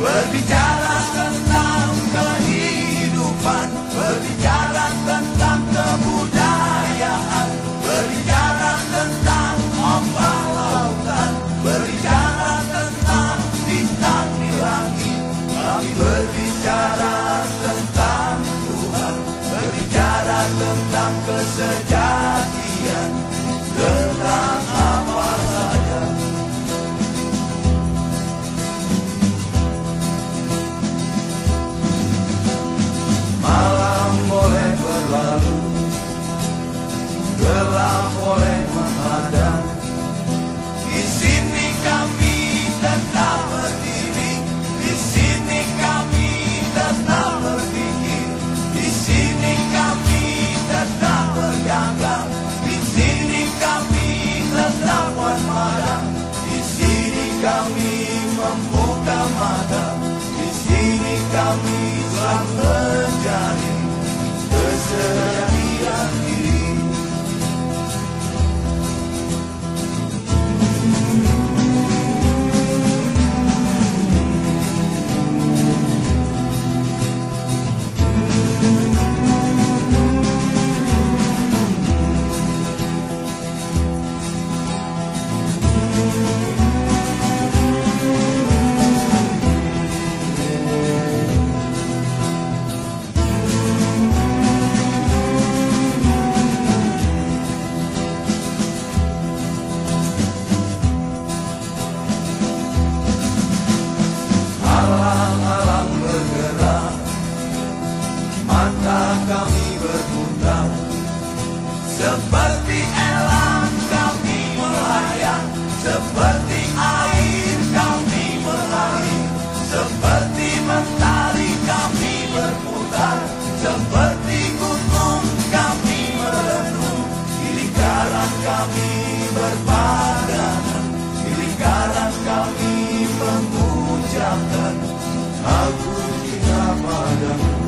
Berbicara tentang kehidupan. Berbicara tentang kebudayaan. Berbicara tentang ombak lautan. Berbicara tentang bintang di langit. Kami berbicara tentang Tuhan. Berbicara tentang kesejatian. Tentang berlalu Gelap boleh menghadang Di sini kami tetap berdiri. Di sini kami tetap berpikir Di sini kami tetap berdagang Di sini kami tetap waspada Di sini kami membuka Mata kami berputar. Seperti elang kami melayang Seperti air kami mengalir Seperti mentari kami berputar Seperti gunung kami merenung Di lingkaran kami berpadangan Di lingkaran kami mengucapkan Aku cinta padamu